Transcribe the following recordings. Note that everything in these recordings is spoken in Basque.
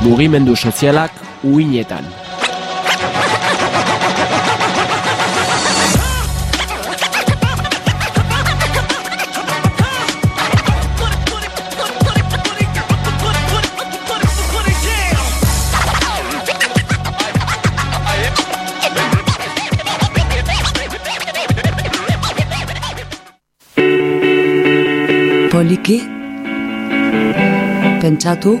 mugimendu sozialak uinetan. Poliki, pentsatu,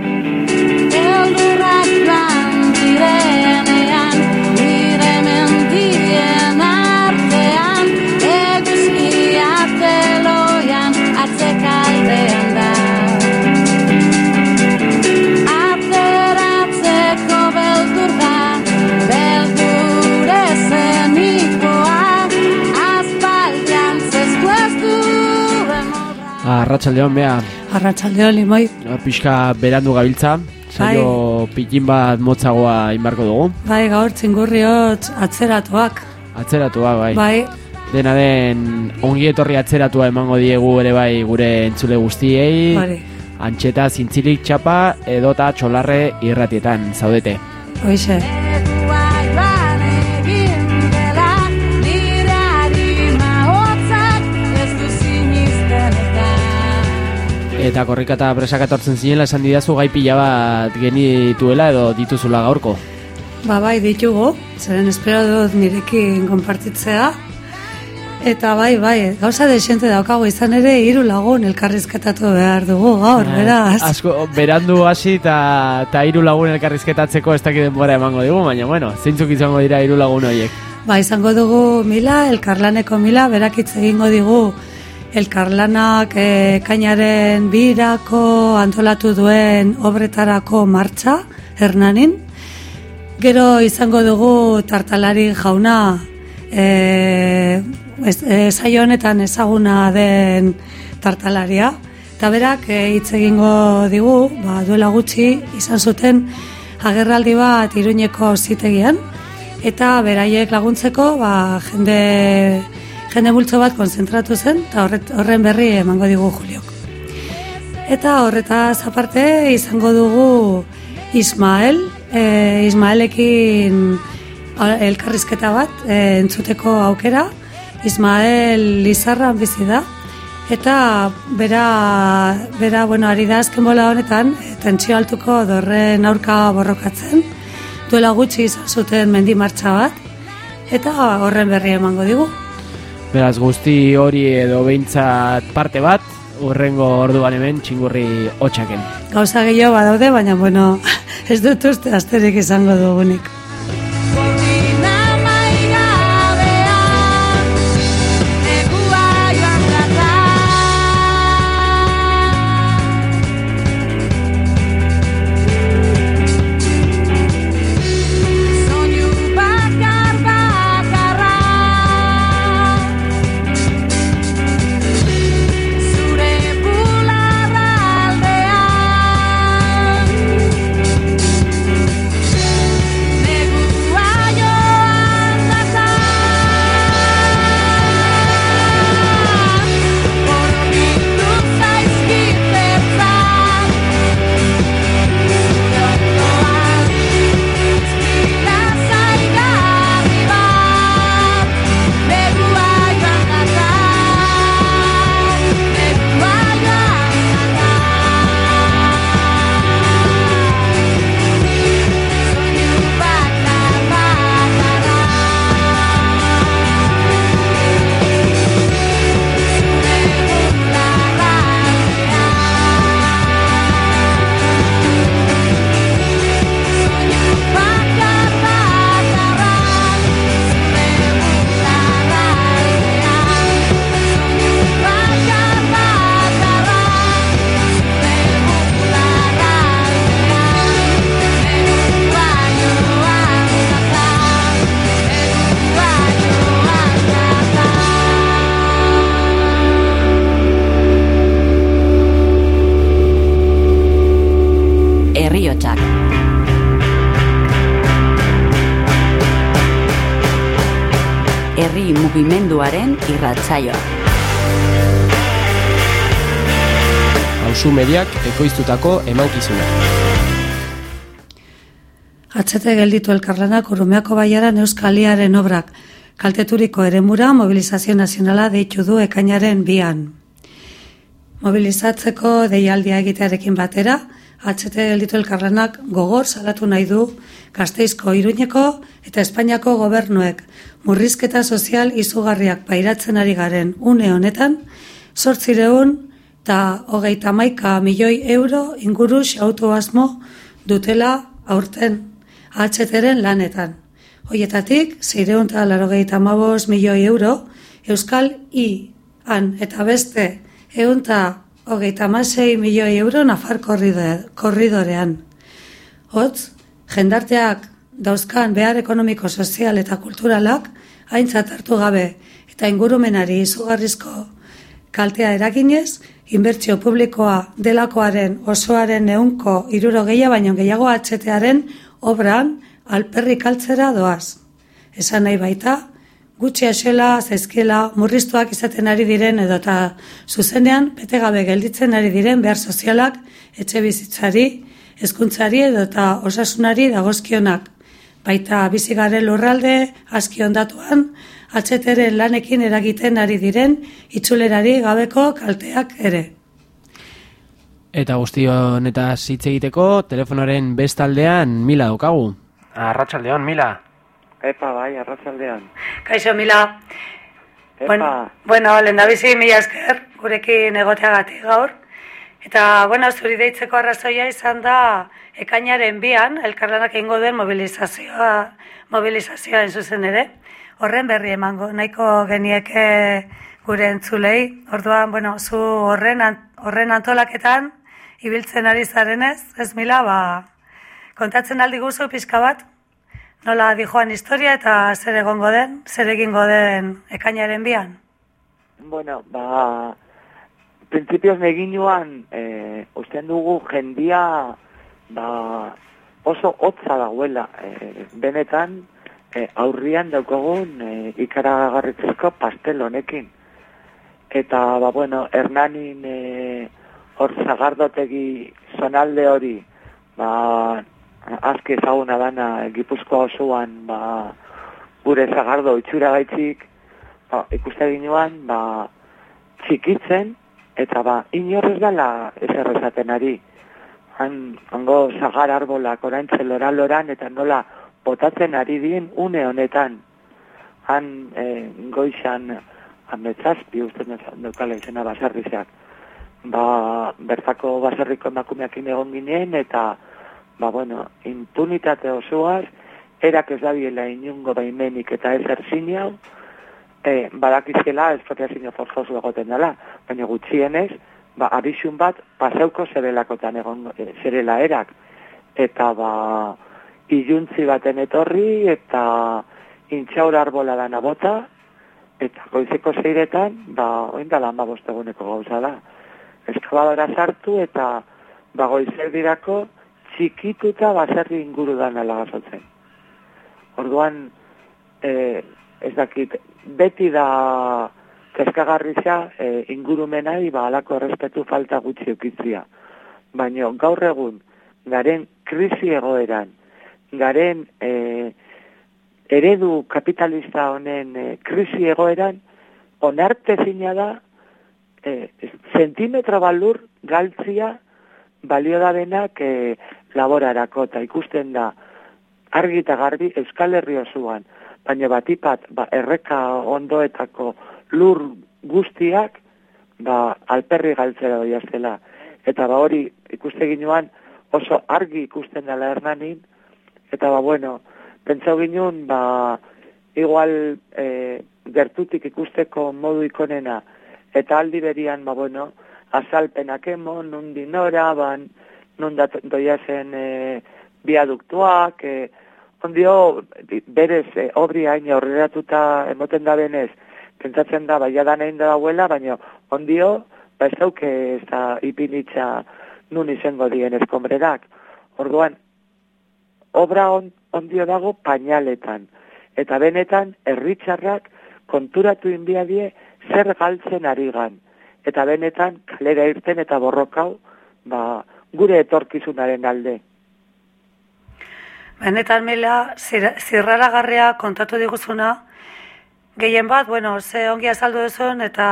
Obra. Arratxaldeon, bea, arratsaldeo limoi, pixka berandu gabiltza, saio pikin bat motzagoa inbarko dugu. bai gaur txingurri hotz atzeratuak, Atzeratua, bai. bai, Dena den ongi etorri atzeratua emango diegu ere bai gure entzule guztiei. hori, Antxeta zintzilik txapa edota txolarre irratietan zaudete. hoize. Eta korrika eta presak etortzen zinela esan didazu gai pila bat genituela edo dituzula gaurko. Ba bai ditugu, zeren espero dut nirekin konpartitzea. Eta bai, bai, gauza desente daukagu izan ere hiru lagun elkarrizketatu behar dugu gaur, beraz. Asko, berandu hasi eta eta hiru lagun elkarrizketatzeko ez dakit denbora emango digu, baina bueno, zeintzuk izango dira hiru lagun horiek. Ba, izango dugu mila, elkarlaneko mila, berak hitz egingo digu elkarlanak e, kainaren birako antolatu duen obretarako martxa, hernanin. Gero izango dugu tartalari jauna e, ez, e, honetan ezaguna den tartalaria. Eta berak e, hitz egingo digu, ba, duela gutxi izan zuten agerraldi bat iruñeko zitegian, eta beraiek laguntzeko ba, jende, jende multzo bat konzentratu zen, eta horren berri emango digu Juliok. Eta horretaz aparte izango dugu Ismael, e, Ismaelekin elkarrizketa bat e, entzuteko aukera, Ismael Lizarran bizi da, eta bera, bera bueno, ari da azken bola honetan, e, tentsio altuko dorren aurka borrokatzen, duela gutxi izan zuten mendi martxa bat, eta horren berri emango digu. Beraz guzti hori edo behintzat parte bat, urrengo orduan hemen txingurri hotxaken. Gauza gehiago badaude, baina bueno, ez dut uste asterik izango dugunik. Irratsaioa. Hauzu mediak ekoiztutako emankizuna. Atzete gelditu elkarlanak Urumeako baiaran Euskaliaren obrak kalteturiko eremura mobilizazio nazionala deitu du ekainaren bian. Mobilizatzeko deialdia egitearekin batera, atzete gelditu elkarlanak gogor salatu nahi du Gasteizko Iruñeko eta Espainiako gobernuek murrizketa sozial izugarriak pairatzen ari garen une honetan, sortzireun eta hogeita maika milioi euro inguru xautu dutela aurten ahteren lanetan. Hoietatik, zeireun eta larogeita mabos milioi euro, Euskal I, han eta beste, eun eta hogeita masei milioi euro nafar korridorean. Hotz, jendarteak dauzkan behar ekonomiko, sozial eta kulturalak aintzat hartu gabe eta ingurumenari izugarrizko kaltea eraginez, inbertsio publikoa delakoaren osoaren eunko irurogeia baino gehiago atxetearen obran alperri kaltzera doaz. Esan nahi baita, gutxi asela, zezkiela, murriztuak izaten ari diren edota zuzenean bete gabe gelditzen ari diren behar sozialak etxe bizitzari, hezkuntzari edota osasunari dagozkionak. Baita bizigaren lurralde, aski ondatuan, atxeteren lanekin eragiten ari diren itzulerari gabeko kalteak ere. Eta guzti honetaz hitz egiteko, telefonoren bestaldean mila daukagu. Arratsaldeon mila. Epa, bai, arratzaldean. Kaixo, Mila. Epa, Bueno, bueno lehendabizi mila esker gurekin egoteagatik gaur. Eta, bueno, zuri deitzeko arrazoia izan da ekainaren bian, elkarlanak egingo den mobilizazioa, mobilizazioa zuzen ere. Horren berri emango, nahiko genieke gure entzulei. Orduan, bueno, zu horren, horren antolaketan ibiltzen ari zarenez, ez mila, ba, kontatzen aldi guzu pixka bat, nola dijoan historia eta zer egongo den, zer egingo den ekainaren bian. bueno, ba, prinsipioz neginuan, e, dugu jendia, ba, oso hotza dagoela, e, benetan, e, aurrian daukagun e, ikaragarritzeko pastel honekin. Eta, ba, bueno, Hernanin e, hor zagardotegi zonalde hori, ba, azke ezaguna dana Gipuzkoa osoan, ba, gure zagardo itxura gaitzik, ba, ikuste ginuan, ba, txikitzen, eta ba, inorrez dala ezer esaten ari. Han, hango zagar arbolak oraintze lora loran, eta nola botatzen ari dien une honetan. Han, e, goizan, ametzazpi, uste dukala izena basarrizeak. Ba, bertako baserriko emakumeakin egon ginen, eta, ba, bueno, impunitate osoaz, erak ez dabiela inungo baimenik eta ez erzinau, e, badakizela espropiazio forzosu egoten dela, baina gutxienez, ba, abisun bat paseuko zerelakotan egon e, zerela erak. Eta ba, iluntzi baten etorri eta intxaur arbola dana bota, eta goizeko zeiretan, ba, oin dala ama bosteguneko gauza da. Eskabadora sartu eta ba, goizer dirako txikituta baserri inguru dana lagazotzen. Orduan, e, ez dakit, beti da kezkagarriza e, ingurumenai ba alako errespetu falta gutxi ukitzia. Baina gaur egun, garen krisi egoeran, garen e, eredu kapitalista honen e, krisi egoeran, onartezina da e, zentimetro balur galtzia balio da benak e, laborarako, eta ikusten da argi eta garbi Euskal Herri osoan, baina batipat ba, erreka ondoetako lur guztiak ba, alperri galtzera doiaztela. Eta ba hori ikuste ginuan oso argi ikusten dela hernanin, eta ba bueno, pentsau ginun, ba, igual e, gertutik ikusteko modu ikonena, eta aldi berian, ba bueno, azalpenak emon, nundi nora, ban, nun dat, doiazen e, biaduktuak, e, ondio, berez, e, obri hain aurreratuta emoten da benez, pentsatzen da, baia da nahi da dauela, baina ondio, ba ez dauke ez da ipinitza nun izango dien eskombrerak. Orduan, obra on, ondio dago pañaletan. Eta benetan, herritxarrak konturatu inbiadie zer galtzen ari gan. Eta benetan, kalera irten eta borrokau, ba, gure etorkizunaren alde. Benetan mila, zir- zirraragarria kontatu diguzuna, gehien bat, bueno, ze ongi azaldu duzun eta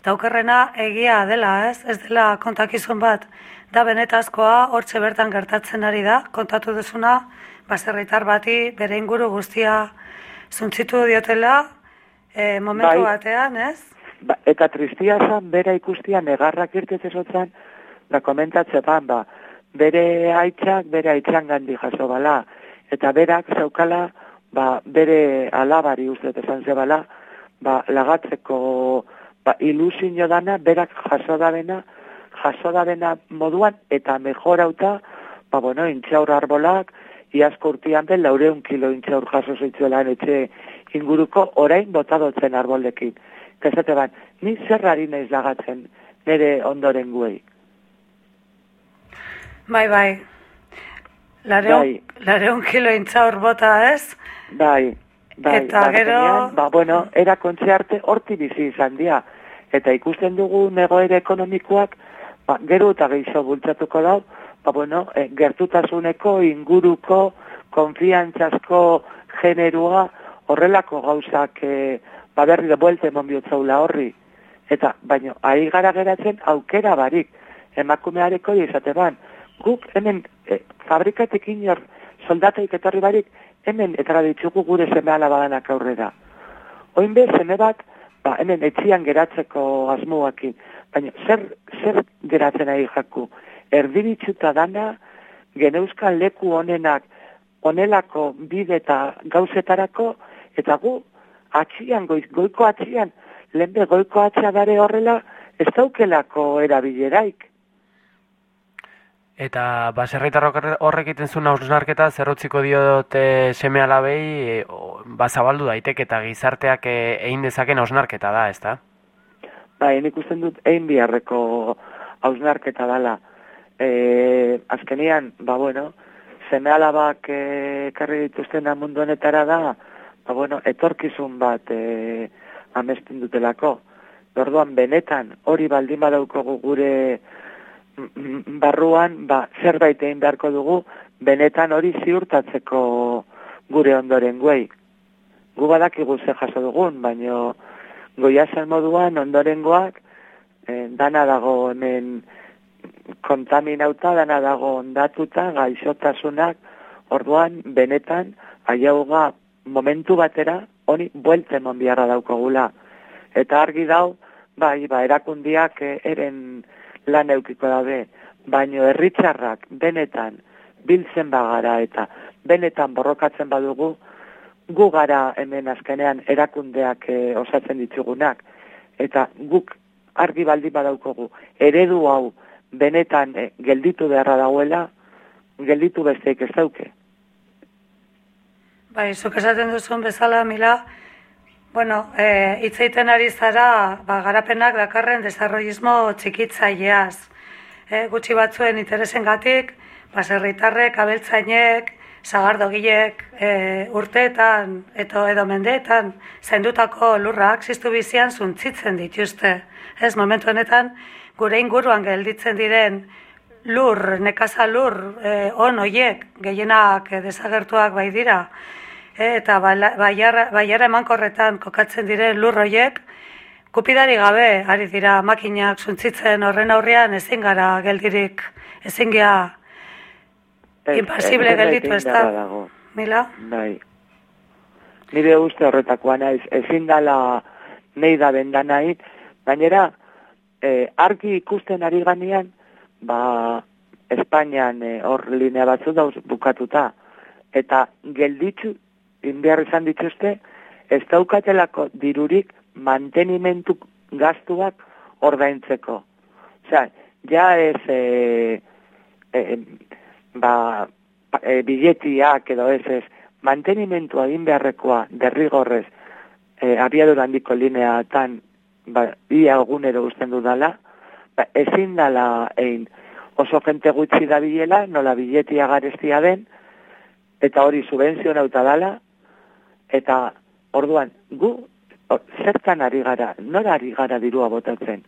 eta okerrena egia dela, ez? Ez dela kontakizun bat. Da benetazkoa hortxe bertan gertatzen ari da, kontatu duzuna, baserritar bati bere inguru guztia zuntzitu diotela e, momentu Bai. batean, ez? Ba, eta tristia zan, bera ikustia negarrak irtetezotzen, da komentatzepan, ba, bere aitzak, bere aitzan gandi jaso bala, eta berak zaukala, ba, bere alabari uste esan zebala, ba, lagatzeko ba, ilusio dana, berak jaso dabena, jaso dabena moduan, eta mejorauta, ba, bueno, intxaur arbolak, iazko urtian ben, laureun kilo intxaur jaso zitzuelan etxe inguruko, orain botadotzen arboldekin. Kesate ban, ni zerrari naiz lagatzen nire ondoren guei. Bai, bai. Lareun, Bai. lareun kilo intzaur bota, ez? Bai, bai. Eta ba, gero- Ba, bueno, era kontzearte horti bizi izan dira. Eta ikusten dugu negoere ekonomikoak, ba, gero eta gehiago bultzatuko dau, ba, bueno, e, gertutasuneko, inguruko, konfiantzazko generua, horrelako gauzak, e, ba, berri de buelte emon bihotzaula horri. Eta, baino, ari gara geratzen aukera barik, emakumeareko izate ban. Guk hemen e, fabrikatik inor soldataik etorri barik, hemen etara ditugu gure seme alabadanak aurrera. Oin be, seme bat, ba, hemen etxian geratzeko asmoakin, baina zer, zer geratzen ari jaku? Erdiritzuta dana, geneuzkan leku honenak, onelako bide eta gauzetarako, eta gu, atxian, goiz, goiko atxian, lehenbe goiko atxia dare horrela, ez daukelako erabileraik. Eta baserritarrok horre- horrek egiten zuen hausnarketa zerrotziko diote seme alabei e, o, ba, zabaldu daiteke eta gizarteak e, egin dezaken hausnarketa da, ezta? Bai, nik usten dut egin biharreko hausnarketa dala. E, azkenian, ba bueno, seme alabak e, ekarri dituzten mundu honetara da, ba bueno, etorkizun bat e, amesten dutelako. Orduan benetan hori baldin badaukogu gure barruan, ba, zerbait egin beharko dugu, benetan hori ziurtatzeko gure ondoren guei. Gu badakigu ze jaso dugun, baino goiazen moduan ondorengoak eh, dana dago hemen kontaminauta, dana dago ondatuta, gaixotasunak, orduan benetan aiauga momentu batera honi buelte emon biharra daukagula. Eta argi dau, bai, ba, erakundiak eh, eren lan eukiko dabe, baino herritxarrak benetan biltzen bagara eta benetan borrokatzen badugu, gu gara hemen azkenean erakundeak eh, osatzen ditugunak. Eta guk argi baldi badaukogu, eredu hau benetan eh, gelditu beharra dauela, gelditu besteik ez dauke. Bai, zuk esaten duzun bezala, Mila, bueno, e, hitz egiten ari zara, ba, garapenak dakarren desarrollismo txikitzaileaz. E, gutxi batzuen interesengatik, baserritarrek, abeltzainek, sagardogilek, e, urteetan, eto edo mendeetan, zaindutako lurrak ziztu bizian zuntzitzen dituzte. Ez, momentu honetan, gure inguruan gelditzen diren lur, nekaza lur, e, on hoiek, gehienak e, desagertuak bai dira, eta bala- baiara, baiara emankorretan kokatzen diren lur hoiek, kupidari gabe ari dira makinak zuntzitzen horren aurrean ezin gara geldirik, ezin gea impasible gelditu, ez da? Mila? Bai. Nire uste horretakoa naiz, ezin dala nahi da bendanai, gainera, eh, argi ikusten ari ganean, ba, Espainian eh, hor linea batzu dauz bukatuta, eta gelditzu, inbiar izan dituzte, ez daukatelako dirurik mantenimentu gastuak ordaintzeko. Osea, ja ez, eh, eh, ba, e, biletiak edo ez ez, mantenimentua egin beharrekoa derrigorrez e, abiadura handiko lineatan ba, ia egunero usten dudala, ba, ezin dala egin oso jente gutxi da bilela, nola biletia garestia den, eta hori subvenzionauta dala, eta orduan gu O, zertan ari gara, nora ari gara dirua botatzen.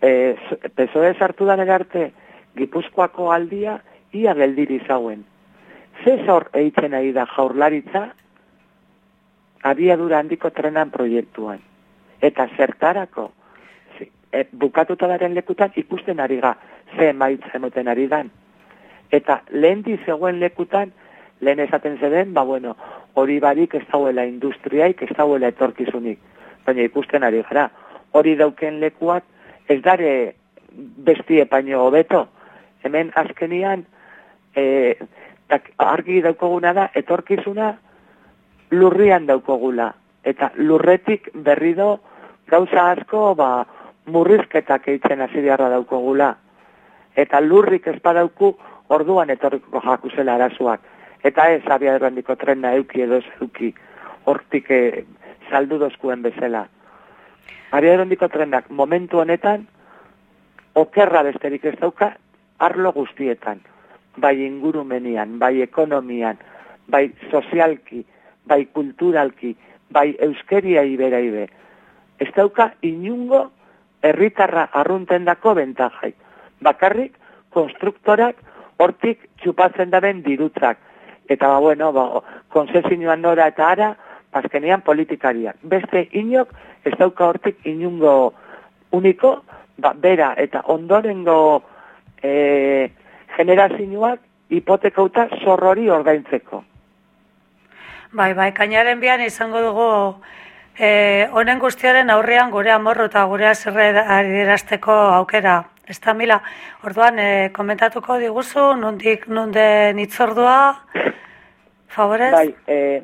E, PSOE sartu da arte Gipuzkoako aldia ia geldiri zauen. Ze zor eitzen ari da jaurlaritza abiadura handiko trenan proiektuan. Eta zertarako, e, bukatuta daren lekutan ikusten ari ga, ze emaitza emoten ari dan. Eta lehen zegoen lekutan, lehen esaten zeden, ba bueno, hori barik ez dauela industriaik, ez dauela etorkizunik. Baina ikusten ari gara, hori dauken lekuak ez dare bestie paino hobeto. Hemen azkenian, e, tak, argi daukoguna da, etorkizuna lurrian daukogula. Eta lurretik berrido gauza asko ba, murrizketak eitzen hasi beharra daukogula. Eta lurrik ez orduan etorriko jakuzela arazoak. Eta ez abiadura handiko trena euki edo ez euki hortik eh, saldu dozkuen bezala. Abiadura handiko trenak momentu honetan okerra besterik ez dauka arlo guztietan. Bai ingurumenian, bai ekonomian, bai sozialki, bai kulturalki, bai euskeria ibera ibe. Ez dauka inungo herritarra arrunten dako bentajai. Bakarrik, konstruktorak hortik txupatzen daben dirutzak. Eta, ba, bueno, ba, konsesioan nora eta ara, azkenean politikariak. Beste inok ez dauka hortik inungo uniko, ba, bera eta ondorengo e, generazioak hipotekauta zorrori ordaintzeko. Bai, bai, kainaren bian izango dugu eh, honen guztiaren aurrean gure amorro eta gure azerre adierazteko aukera. Ez da, Mila, orduan eh, komentatuko diguzu, nondik nunden itzordua, favorez? Bai, e,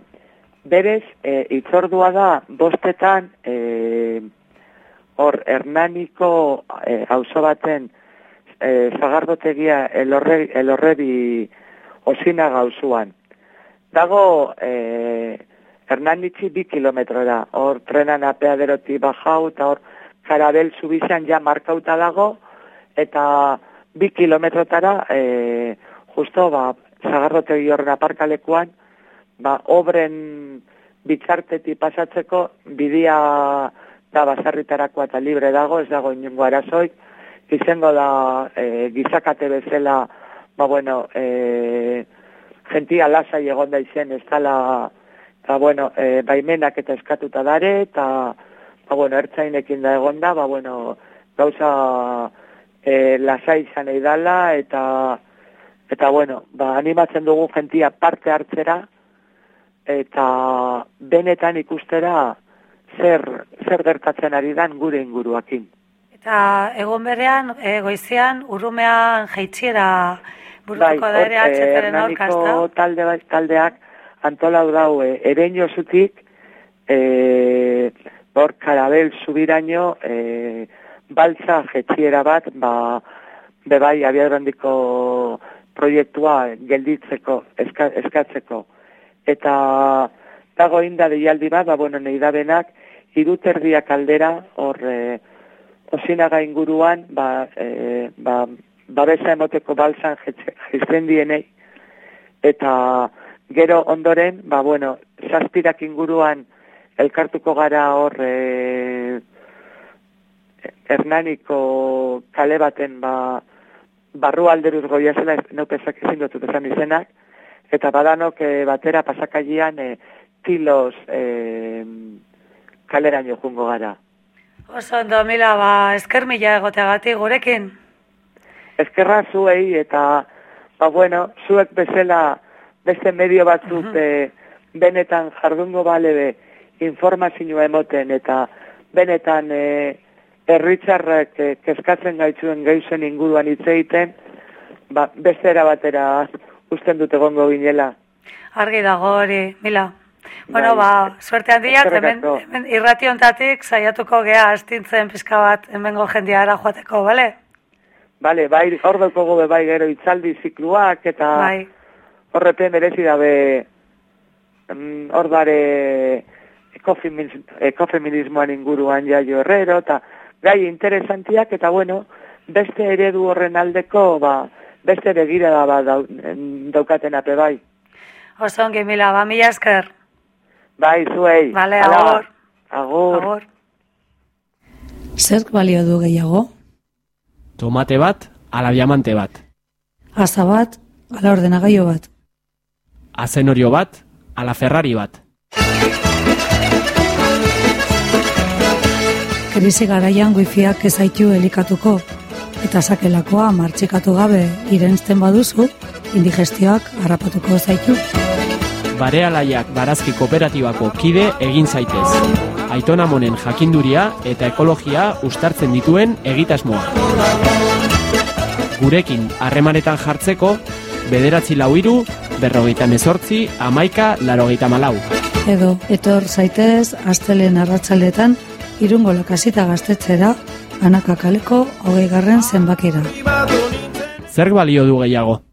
berez, e, itzordua da bostetan e, hor Hernaniko e, auzo baten e, zagardotegia elorre, elorrebi osina gauzuan. Dago e, Hernanitzi bi kilometrora, hor trenan apeaderoti bajau eta hor karabel zubizan ja markauta dago, eta bi kilometrotara e, justo ba, zagarrotegi horren aparkalekuan, ba, obren bitxarteti pasatzeko bidia da basarritarakoa eta libre dago, ez dago inungo arazoik, izango da e, gizakate bezala, ba bueno, e, gentia lasai egon da izen, ez dala, eta bueno, e, baimenak eta eskatuta dare, eta, ba bueno, ertzainekin da egon da, ba bueno, gauza e, lasai izan dala, eta, eta bueno, ba, animatzen dugu gentia parte hartzera, eta benetan ikustera zer, zer gertatzen ari dan gure inguruakin. Eta egon berean, e, goizean, urumean jaitxiera burutuko da ere hor, eh, atxeteren aurka, ez Hernaniko da? talde, bat- taldeak antolau dau e, ereño zutik, e, hor karabel zubiraino, e, baltza jetxiera bat, ba, bebai abiadurandiko proiektua gelditzeko, eska, eskatzeko. Eta dago inda deialdi bat, ba, bueno, nahi da benak, iruterdiak aldera, hor, e, osinaga inguruan, ba, e, ba, babesa emoteko balzan jizten dienei, eta gero ondoren, ba, bueno, zazpirak inguruan elkartuko gara hor e, Hernaniko kale baten ba, barru alderuz goia zela, ez- neuk ezak ezin dutut esan izenak, eta badanok e, batera pasakaian e, tilos e, kaleraino jungo gara. Oso ondo, Mila, ba, esker mila egoteagatik gurekin. Ezkerra zuei eta, ba bueno, zuek bezala beste medio batzuk e, benetan jardungo balebe informazioa emoten eta benetan e, herritzarrak e, kezkatzen gaitzuen gaizen inguruan hitz egiten, ba, beste era batera usten dut egongo ginela. Argi dago hori, Mila. Bueno, Bai. ba, suerte handiak, hemen, hemen irrati hontatik saiatuko gea astintzen pizka bat hemengo jendiara joateko, bale? Bale, bai, hor daukogu be bai gero itzaldi zikluak eta Bai. horrepen merezi dabe mm, hor dare ekofeminis- ekofeminismoan inguruan jaio herrero eta gai interesantiak eta bueno, beste eredu horren aldeko ba, beste begira da ba, dau, daukaten ape bai. Oso ongi, Mila, ba, mila esker. Bai, zuei. Bale, Hala. agur. Agur. Zerk balio du gehiago? Tomate bat, ala diamante bat. Aza bat, ala ordenagailu bat. Azenorio bat, ala Ferrari bat. Krisi garaian wifiak ezaitu elikatuko, eta sakelakoa martxikatu gabe irensten baduzu, indigestioak harrapatuko zaitu. Barealaiak barazki kooperatibako kide egin zaitez. Aitona monen jakinduria eta ekologia ustartzen dituen egitasmoa. Gurekin harremanetan jartzeko, bederatzi lau iru, berrogeita mezortzi, amaika, larogeita malau. Edo, etor zaitez, astelen arratzaletan, irungo lakasita gaztetxera, anaka kaleko hogei garren zenbakira. Zer balio du gehiago?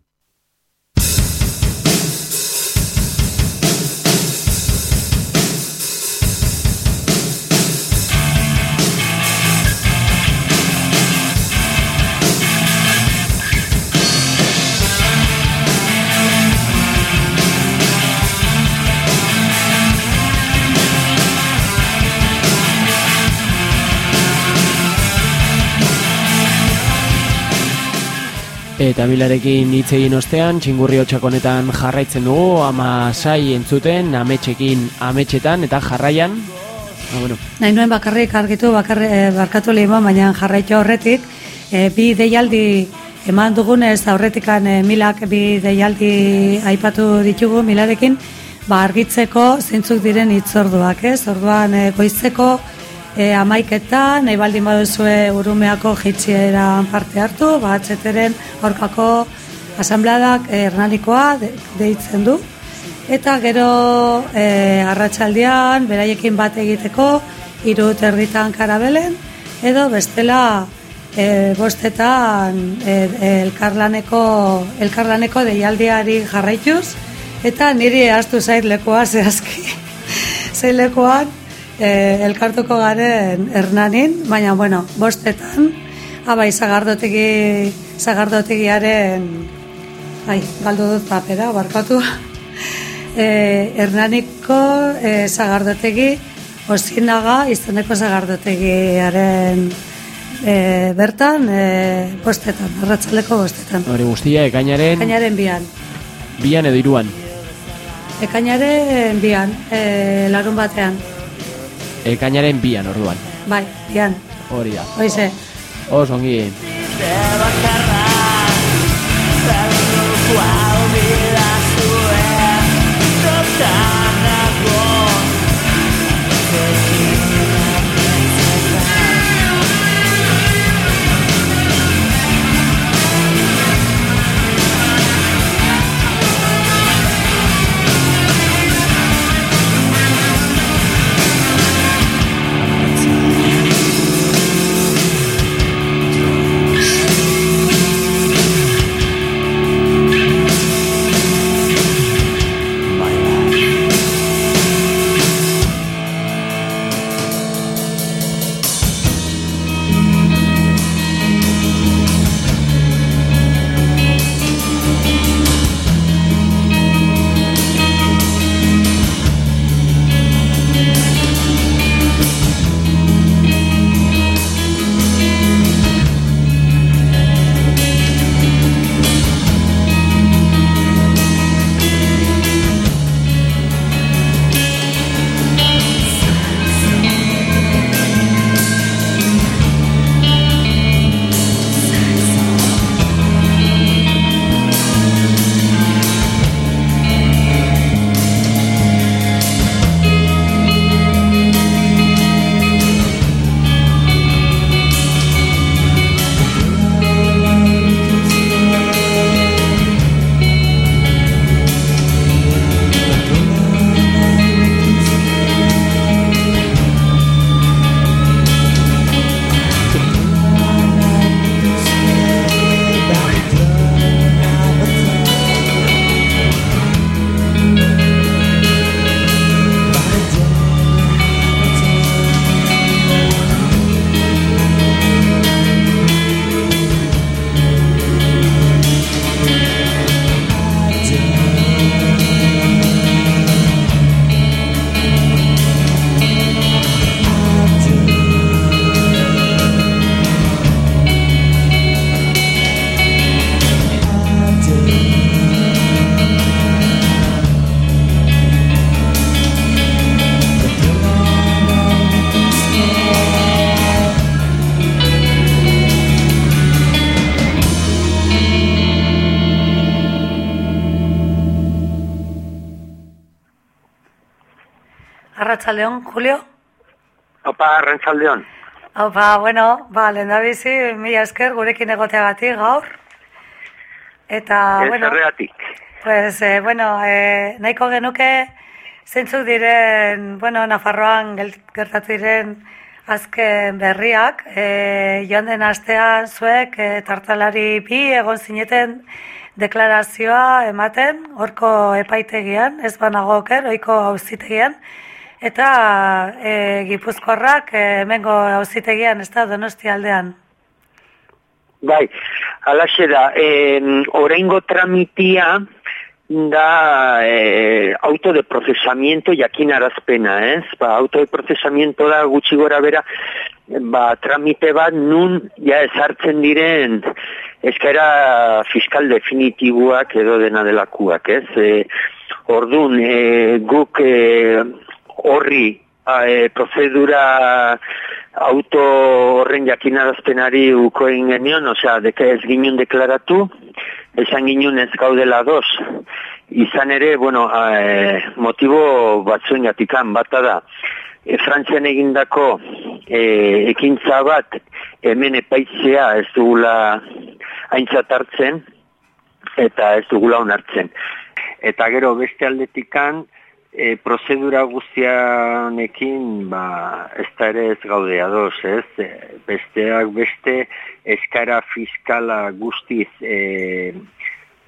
Eta bilarekin hitz egin ostean, txingurri honetan jarraitzen dugu, ama sai entzuten, ametxekin ametxetan, eta jarraian, ah, bueno, Nahi nuen bakarrik argitu, bakarri, eh, barkatu lehima, baina jarraitu horretik, eh, bi deialdi eman dugunez aurretikan eh, milak bi deialdi aipatu ditugu milarekin, ba argitzeko zeintzuk diren hitzorduak, ez? Orduan eh, goizeko e, amaiketan, nahi baldin baduzue urumeako jitxieran parte hartu, ba, atzeteren aurkako asambladak e, hernanikoa de, deitzen du. Eta gero e, arratsaldean beraiekin bat egiteko, hiru erditan karabelen, edo bestela e, bostetan e, elkarlaneko, elkarlaneko deialdiari jarraituz, eta niri ahaztu zait lekoa zehazki. Zein lekoan, e, elkartuko garen hernanin, baina, bueno, bostetan, abai, zagardotegi, zagardotegiaren, ai, galdu dut papera, barkatu, e, hernaniko e, zagardotegi, osinaga, izeneko zagardotegiaren e, bertan, e, bostetan, arratzaleko bostetan. hori guztia, ekainaren, Ekainaren bian. bian edo iruan. Ekainaren bian, e, larun batean. Ekainaren bian orduan. Bai, bian. Hori da. Hoize. Os Arratsaldeon, Julio. Opa, arrantzaldeon. Haupa, bueno, ba, lehen da bizi, mila esker gurekin egoteagatik gaur. Eta, Ez Ah, bueno, erreatik. pues, eh, bueno, eh, nahiko genuke zeintzuk diren, bueno, Nafarroan gertatu diren azken berriak. Eh, joan den astean zuek eh, tartalari bi egon zineten deklarazioa ematen, horko epaitegian, ez banago oker, oiko auzitegian, eta e, gipuzkoarrak e, hemengo auzitegian, ez da, donosti aldean. Bai, alaxe da, eh, oraingo tramitia da eh, auto de procesamiento jakinarazpena, ez? Ba, auto de procesamiento da gutxi gora bera, ba, tramite bat nun ja ezartzen diren eskaera fiskal definitiboak edo dena delakuak, ez? E, ordun, e, guk e, horri a, e, prozedura auto horren jakinarazpenari uko egin genion, osea, deke ez ginen deklaratu, esan ginen ez gaudela dos. Izan ere, bueno, a, e, motibo batzuen jatikan, bata da, e, Frantzian egindako e, ekintza bat hemen epaitzea ez dugula aintzat hartzen eta ez dugula onartzen. Eta gero beste aldetikan e, prozedura guztianekin ba, ez da ere ez gaude ados, ez? E, besteak beste eskara fiskala guztiz e,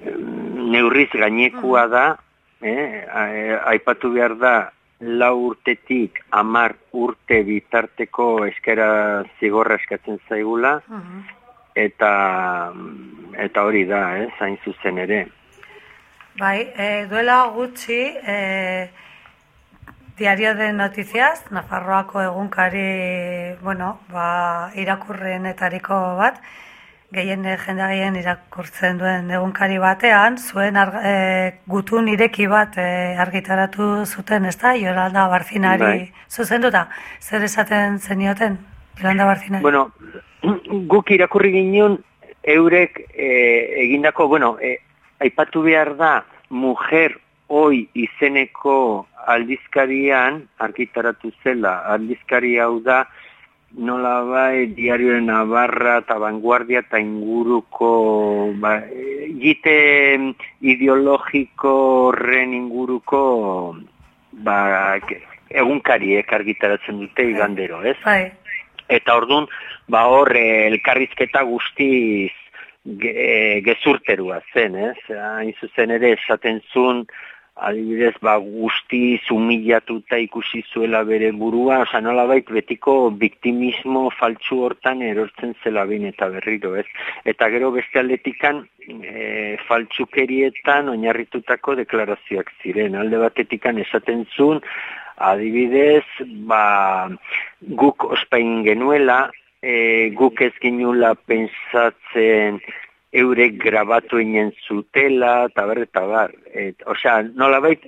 neurriz gainekua da, eh? Aipatu behar da lau urtetik amar urte bitarteko eskera zigorra eskatzen zaigula, eta eta hori da, eh, zain zuzen ere. Bai, e, duela gutxi, e, Diario de Noticias, Nafarroako egunkari, bueno, ba, irakurrenetariko bat, gehien eh, jendea gehien irakurtzen duen egunkari batean, zuen ar, e, gutun ireki bat e, argitaratu zuten, ez da, Yolanda Barzinari Bai. zuzenduta. Zer esaten zenioten, Yolanda Barzinari? Bueno, guk irakurri ginen eurek eh, egindako, bueno, eh, aipatu behar da, mujer hoi izeneko aldizkarian, argitaratu zela, aldizkari hau da, nola bai, diarioen Navarra eta Vanguardia eta inguruko, ba, eh, gite ideologiko horren inguruko, ba, egunkariek argitaratzen dute igandero, ez? Bai, Eta ordun ba hor eh, elkarrizketa guztiz ge, eh, gezurterua zen, ez? Hain zuzen ere esaten zuen adibidez ba guztiz humillatuta ikusi zuela bere burua, osea nolabait betiko biktimismo faltsu hortan erortzen zela behin eta berriro, ez? Eta gero beste aldetikan e, faltsukerietan oinarritutako deklarazioak ziren. Alde batetikan esaten zuen adibidez, ba, guk ospain genuela, e, guk ez ginula pensatzen eurek grabatu inen zutela, eta ber, eta bar. Et, osea, nolabait,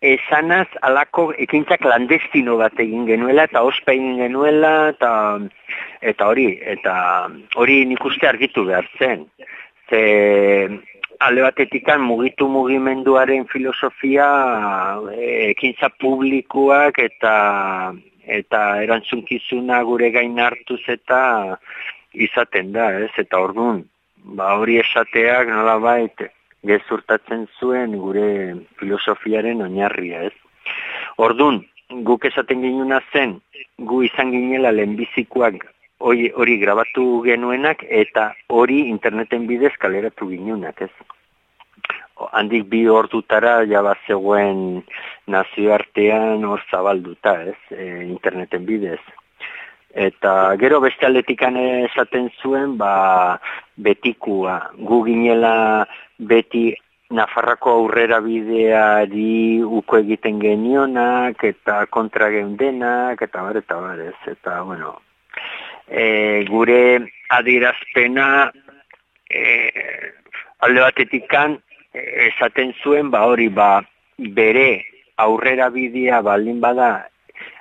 esanaz alako ekintza klandestino bat egin genuela, eta ospa egin genuela, eta, eta hori, eta hori nik uste argitu behar zen. Ze, alde batetikan mugitu mugimenduaren filosofia eh, ekintza publikoak eta eta erantzunkizuna gure gain hartuz eta izaten da, ez? Eta ordun, ba hori esateak nolabait gezurtatzen zuen gure filosofiaren oinarria, ez? Ordun, guk esaten ginuna zen, gu izan ginela lehenbizikoak hori, grabatu genuenak eta hori interneten bidez kaleratu ginunak, ez? Handik bi ordutara jaba zegoen nazioartean hor zabalduta, ez? E, interneten bidez. Eta gero beste aldetikan esaten zuen, ba, betikua. Gu ginela beti Nafarrako aurrera bideari uko egiten genionak, eta kontra geundenak, eta bar, eta bar, ez. Eta, bueno, e, gure adirazpena e, alde batetikan esaten zuen, ba hori, ba, bere aurrera bidea baldin bada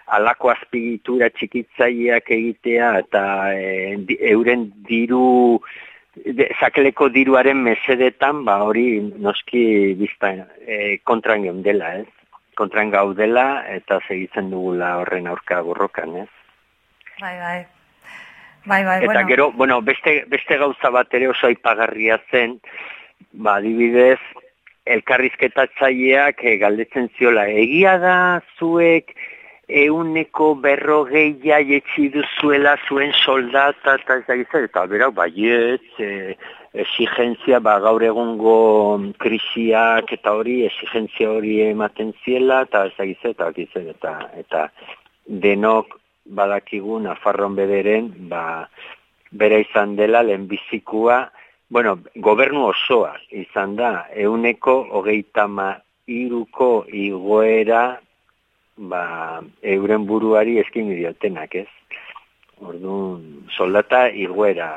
alako azpigitura txikitzaileak egitea eta e, di- euren diru de, sakeleko diruaren mesedetan ba hori noski bizta e, kontran geundela, ez? kontran gaudela eta segitzen dugula horren aurka borrokan, ez? Bai, bai. Bai, bai, Eta bueno. gero, bueno, beste, beste gauza bat ere oso aipagarria zen, ba, adibidez, elkarrizketatzaileak eh, galdetzen ziola, egia da zuek euneko berrogeia jetxi duzuela zuen soldata eta ez da gizar, eta berau, baiet, e, exigentzia, ba, gaur egungo krisiak eta hori, exigentzia hori ematen ziela, eta ez da gizar, eta gizar, eta, eta denok badakigu Nafarron bederen, ba, bera izan dela lehenbizikua, bueno, gobernu osoa izan da, euneko hogeita ma iruko igoera, ba, euren buruari eskin diotenak, ez? Orduan, soldata igoera.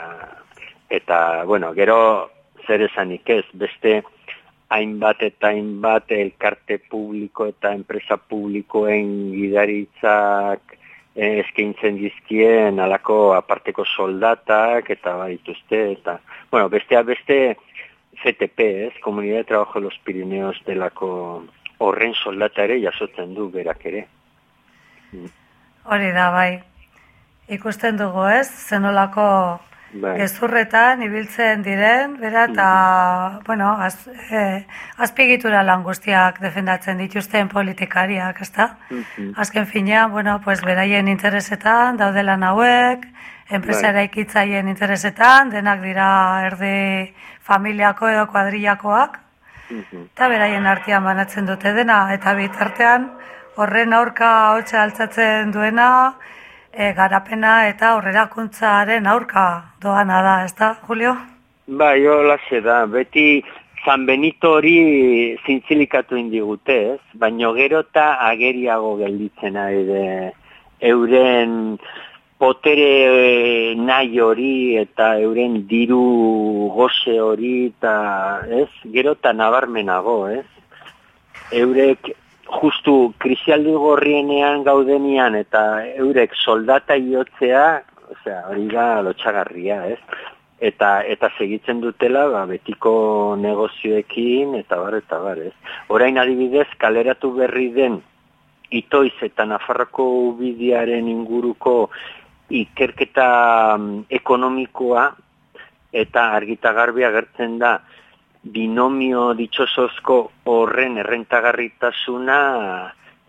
Eta, bueno, gero zer esanik ez, beste hainbat eta hainbat elkarte publiko eta enpresa publikoen gidaritzak eskaintzen dizkien alako aparteko soldatak eta baituzte eta bueno, bestea beste CTP, ez, Comunidad de Trabajo de los Pirineos delako horren soldata ere jasotzen du berak ere. Hori da, bai. Ikusten dugu, ez? Zenolako Bai. gezurretan ibiltzen diren, bera, eta, bueno, az, eh, azpigitura lan guztiak defendatzen dituzten politikariak, ezta? Mhm. Azken finean, bueno, pues beraien interesetan, daudelan hauek, enpresa Bai. eraikitzaien interesetan, denak dira erdi familiako edo kuadrillakoak, Mhm. eta beraien artean banatzen dute dena, eta bitartean horren aurka hotxa altzatzen duena, e, garapena eta horrerakuntzaren aurka doana da, ezta, Julio? Bai, holaxe da, beti San Benito hori zintzilikatu indigute, ez? Baino gero eta ageriago gelditzen de euren potere eh, nahi hori eta euren diru goze hori eta, ez? Gero eta nabarmenago, ez? Eurek justu krisialdi gorrienean gaudenian eta eurek soldata iotzea, osea, hori da lotxagarria, ez? eta eta segitzen dutela ba, betiko negozioekin eta bar eta bar, ez. Orain adibidez kaleratu berri den Itoiz eta Nafarroko ubidiaren inguruko ikerketa mm, ekonomikoa eta argita garbi agertzen da binomio ditxosozko horren errentagarritasuna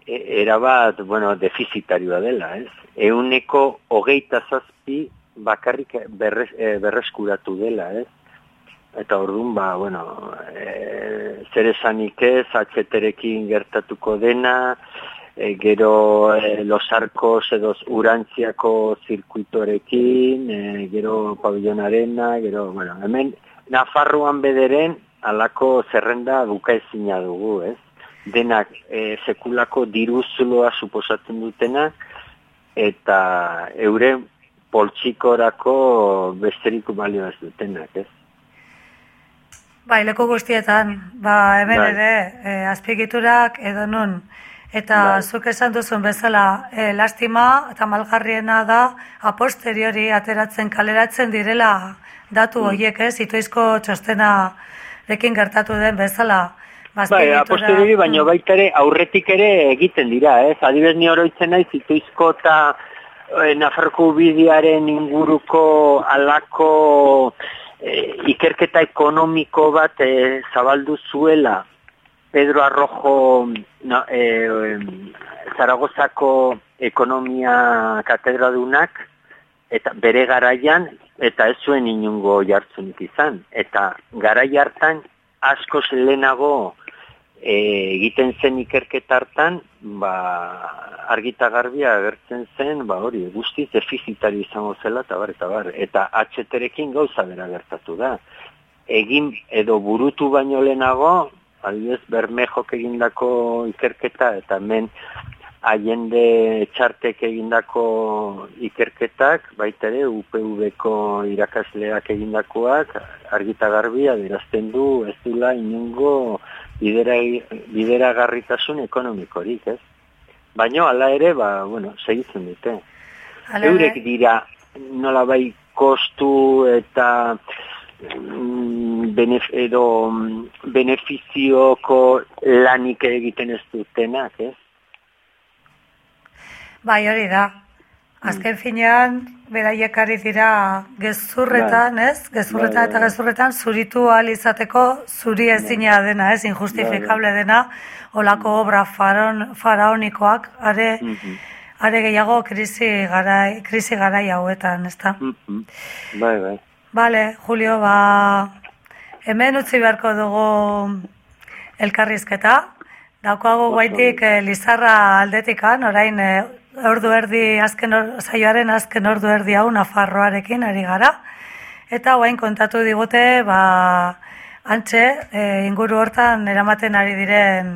e, erabat, bueno, defizitarioa dela, ez? Euneko hogeita zazpi bakarrik berrez, e, berreskuratu dela, ez? Eta orduan, ba, bueno, e, zer esanik ez, atxeterekin gertatuko dena, e, gero e, Los Arcos edo urantziako zirkuitorekin, e, gero pabillonarena, gero, bueno, hemen Nafarroan bederen alako zerrenda bukaezina dugu, ez? Denak e, sekulako diruzuloa suposatzen dutena, eta euren poltsikorako besterik balio ez dutenak, ez? Bai, leku guztietan, ba, hemen Bai. ere, e, azpigiturak edo nun, eta Bai. zuk esan duzun bezala, e, lastima eta malgarriena da, a posteriori ateratzen kaleratzen direla datu horiek ez, itoizko txostena rekin gertatu den bezala. Ba, Bai, azpiegitura- aposteriori, baino baita ere aurretik ere egiten dira, ez? Adibez ni oroitzen naiz Ituizko eta e, Nafarroko bidiaren inguruko alako e, ikerketa ekonomiko bat e, zabaldu zuela Pedro Arrojo no, e, em, Zaragozako ekonomia katedradunak eta bere garaian eta ez zuen inungo jartzunik izan. Eta garai hartan askoz lehenago e, egiten zen ikerketa hartan ba, argita garbia agertzen zen ba hori guztiz defizitari izango zela eta bar eta bar. Eta atxeterekin gauza bera gertatu da. Egin edo burutu baino lehenago adibidez Bermejok egindako ikerketa eta hemen Allende txartek egindako ikerketak, baita ere UPV-ko irakasleak egindakoak, argita garbi adierazten du ez dula inungo bidera, bideragarritasun ekonomikorik, ez? Baina hala ere, ba, bueno, segitzen dute. Eurek dira nola bai kostu eta benef, edo mm, benefizioko lanik egiten ez dutenak, ez? Bai, hori da. Azken finean, beraiek ari dira gezurretan, ez? Gezurretan Bai, eta bai. gezurretan zuritu ahal izateko zuri ezina dena, ez? Injustifikable dena, olako obra faraon, faraonikoak, are, Mhm. are gehiago krisi garai, krisi garai hauetan, ezta? Mhm. Bai, bai. Bale, Julio, ba, hemen utzi beharko dugu elkarrizketa. Daukago guaitik eh, Lizarra aldetikan, orain eh, ordu erdi azken or, saioaren azken ordu erdi hau Nafarroarekin ari gara. Eta guain kontatu digute, ba, antxe, eh, inguru hortan eramaten ari diren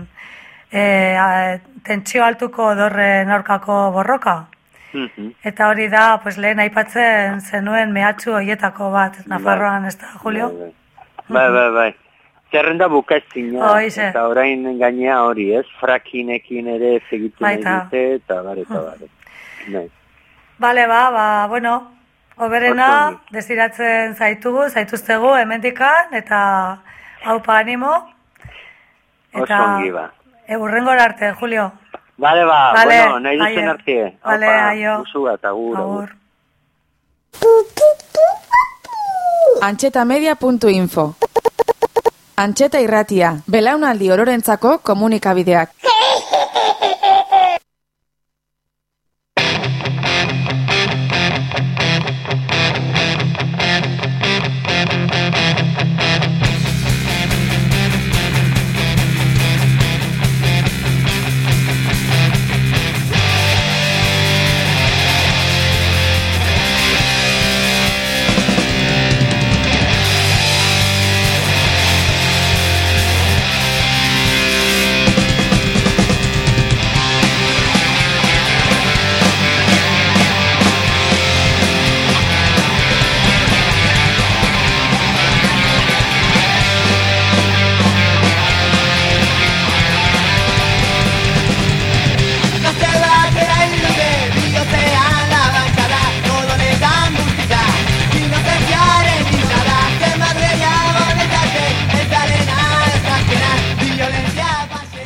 eh, tentsio altuko dorren aurkako borroka. Mhm. Eta hori da, pues lehen aipatzen zenuen mehatxu hoietako bat, Nafarroan, ez da, Julio? Bai, bai, bai, bai. Zerrenda bukaezina, Hoize. eta orain gainea hori, ez? Frakinekin ere segiten Baita. egite, eta bare, eta bare. Bai. Bale, ba, ba, bueno, oberena, desiratzen zaitugu, zaituztegu, hemendikan, eta haupa animo. Oso ongi, ba. E, urrengora arte, Julio. Bale, ba, Bale, bueno, nahi duzen arte. Bale, aio. Musu bat, agur, agur. Agur. Antxetamedia.info Antxeta irratia, belaunaldi ororentzako komunikabideak.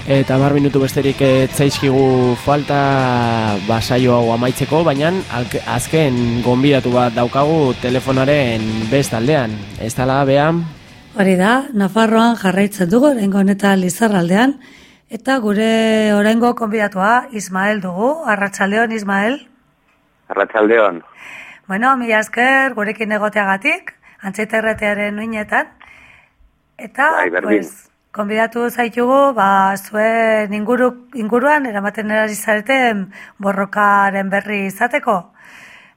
Eta mar minutu besterik ez zaizkigu falta basaio hau amaitzeko, baina azken gonbidatu bat daukagu telefonaren best aldean. Ez dala, behan, Hori da, Nafarroan jarraitzen dugu, orengo honetan Lizarraldean, eta gure orengo konbidatua Ismael dugu, Arratsaldeon Ismael. Arratxaldeon. Bueno, mila esker gurekin egoteagatik, antzeiterretearen nuinetan. Eta, Bai, berdin. pues, konbidatu zaitugu, ba, zuen inguru, inguruan eramaten ari zareten borrokaren berri izateko.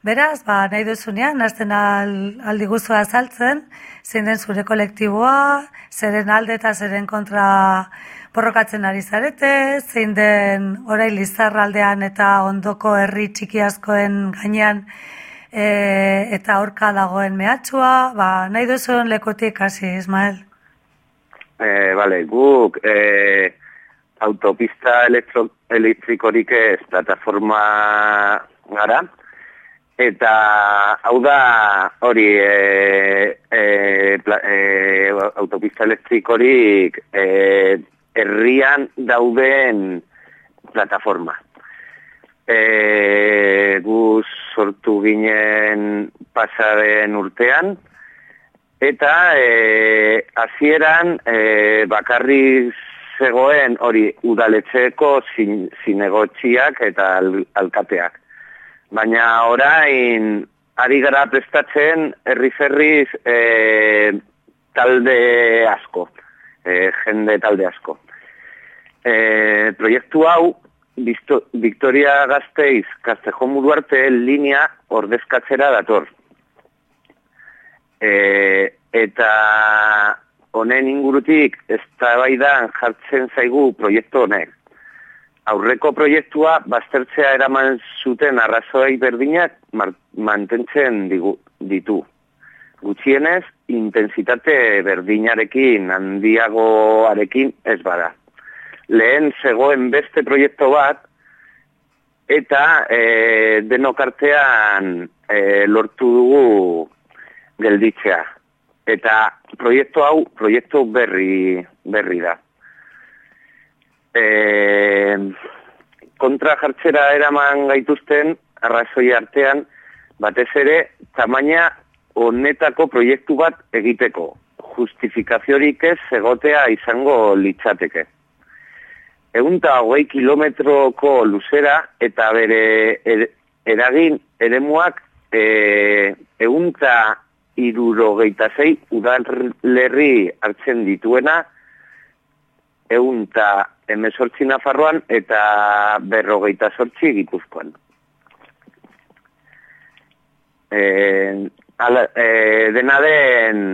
Beraz, ba, nahi duzunean, nazten al, aldiguzu azaltzen, zein den zure kolektiboa, zeren alde eta zeren kontra borrokatzen ari zarete, zein den orain lizarraldean eta ondoko herri txiki askoen gainean e, eta aurka dagoen mehatxua, ba, nahi duzuen lekutik hasi, Ismael. E, bale, guk e, autopista elektro, elektrikorik ez plataforma gara, eta hau da hori e, e, pla, e, autopista elektrikorik e, herrian dauden plataforma. E, gu sortu ginen pasaren urtean, Eta eh, hasieran e, bakarri zegoen hori udaletxeko zin, zinegotxiak eta al, alkateak. Baina orain ari gara prestatzen herri-ferriz e, talde asko, e, jende talde asko. E, proiektu hau Victoria Gasteiz Castejo Muruarte linea ordezkatzera dator. E, eta honen ingurutik eztabaidan jartzen zaigu proiektu honek. Aurreko proiektua baztertzea eraman zuten arrazoei berdinak mantentzen digu, ditu. Gutxienez, intensitate berdinarekin, handiagoarekin ez bada. Lehen zegoen beste proiektu bat, eta e, denok artean e, lortu dugu gelditzea. Eta proiektu hau, proiektu berri, berri da. E, kontra jartzera eraman gaituzten, arrazoi artean, batez ere, tamaina honetako proiektu bat egiteko. Justifikaziorik ez egotea izango litzateke. Egunta hogei kilometroko luzera eta bere er, eragin eremuak e, egunta irurogeita zei udalerri hartzen dituena egunta emezortzi Nafarroan eta berrogeita sortzi Gipuzkoan. E, ala, e, dena den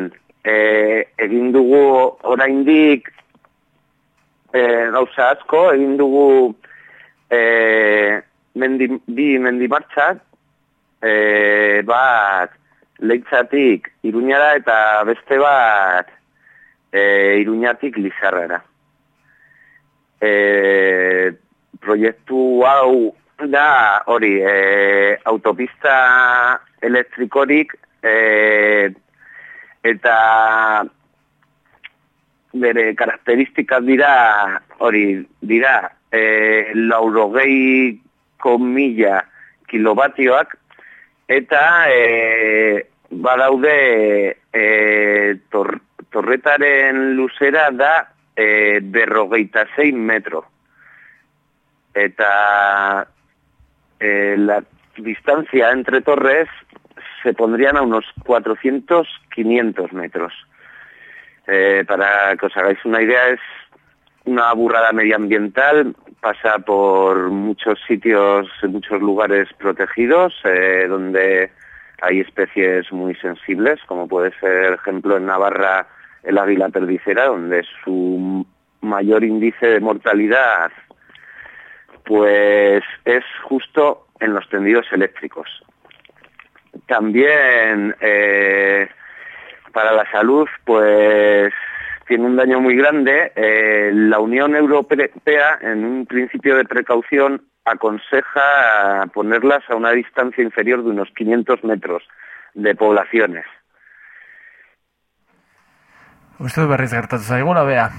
e, egin dugu oraindik e, gauza asko, egin dugu e, mendi, bi mendi martxak, e, bat leitzatik iruñara eta beste bat e, iruñatik lizarrara. E, proiektu hau da hori e, autopista elektrikorik e, eta bere karakteristikak dira hori dira e, laurogei komila kilobatioak eta e, badaude e, tor, torretaren luzera da e, berrogeita zein metro eta eh, la distancia entre torres se pondrían a unos 400-500 metros. Eh, para que os hagáis una idea, es una burrada medioambiental, pasa por muchos sitios, muchos lugares protegidos, eh, donde hay especies muy sensibles, como puede ser, ejemplo, en Navarra el águila perdicera, donde su mayor índice de mortalidad pues es justo en los tendidos eléctricos. También eh, para la salud, pues tiene un daño muy grande. Eh, la Unión Europea, en un principio de precaución, aconseja ponerlas a una distancia inferior de unos 500 metros de poblaciones. Uste berriz gertatu zaigula, bea.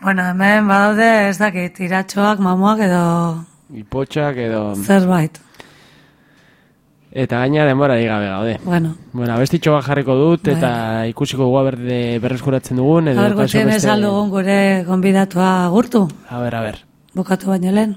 Bueno, hemen badaude ez dakit, iratxoak, mamuak edo Ipotxak edo... zerbait. Eta gaina denbora gabe gaude. Bueno, Bueno, abestitxo bat jarriko dut eta ikusiko gua berde berreskuratzen dugun. Edo kaso gutxien beste- dugun gure gonbidatua gurtu, A ber, a ber. bukatu baino lehen.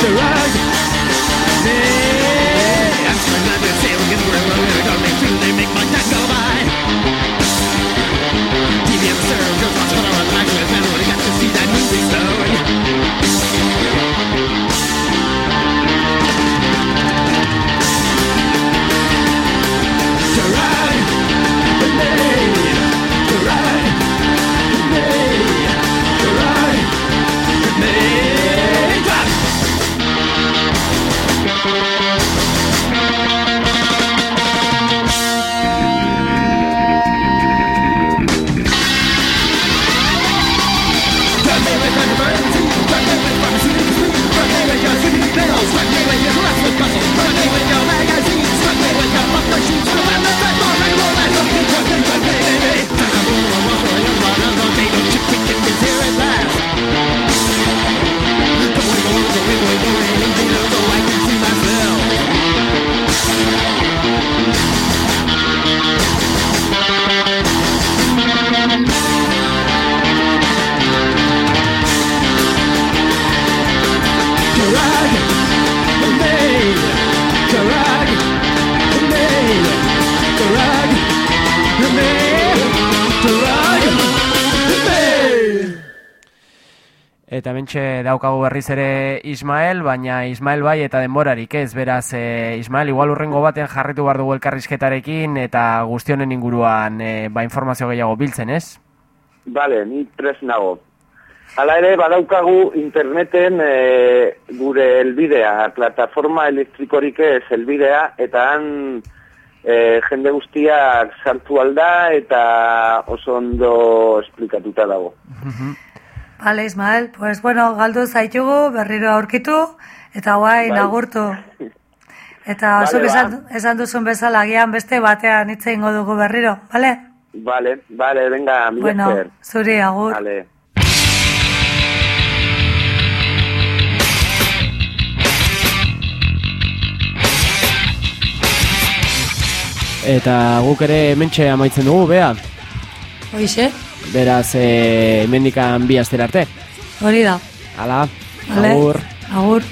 the rug. Yeah, I'm screaming at the tail, where I'm gonna. Make sure they make my time go by. Eta bentxe daukagu berriz ere Ismael, baina Ismael bai eta denborarik ez, beraz e, Ismael igual urrengo baten jarritu behar dugu elkarrizketarekin eta guztionen inguruan e, ba informazio gehiago biltzen, ez? Bale, ni prest nago. Hala ere, badaukagu interneten e, gure elbidea, plataforma elektrikorik ez elbidea, eta han e, jende guztiak sartu alda eta oso ondo esplikatuta dago. Vale, Ismael, pues bueno, galdu zaitugu, berriro aurkitu, eta guai Bai. nagurtu. Eta Vale, zuk ba. esan, esan duzun bezala, agian beste batean hitz egingo dugu berriro, vale? Vale, vale, venga, mila Bueno, esker. zuri agur. Vale. Eta guk ere hementxe amaitzen dugu, bea. Hoixe, Beraz, e, mendikan bi astera arte. hori da. Hala, agur. Agur.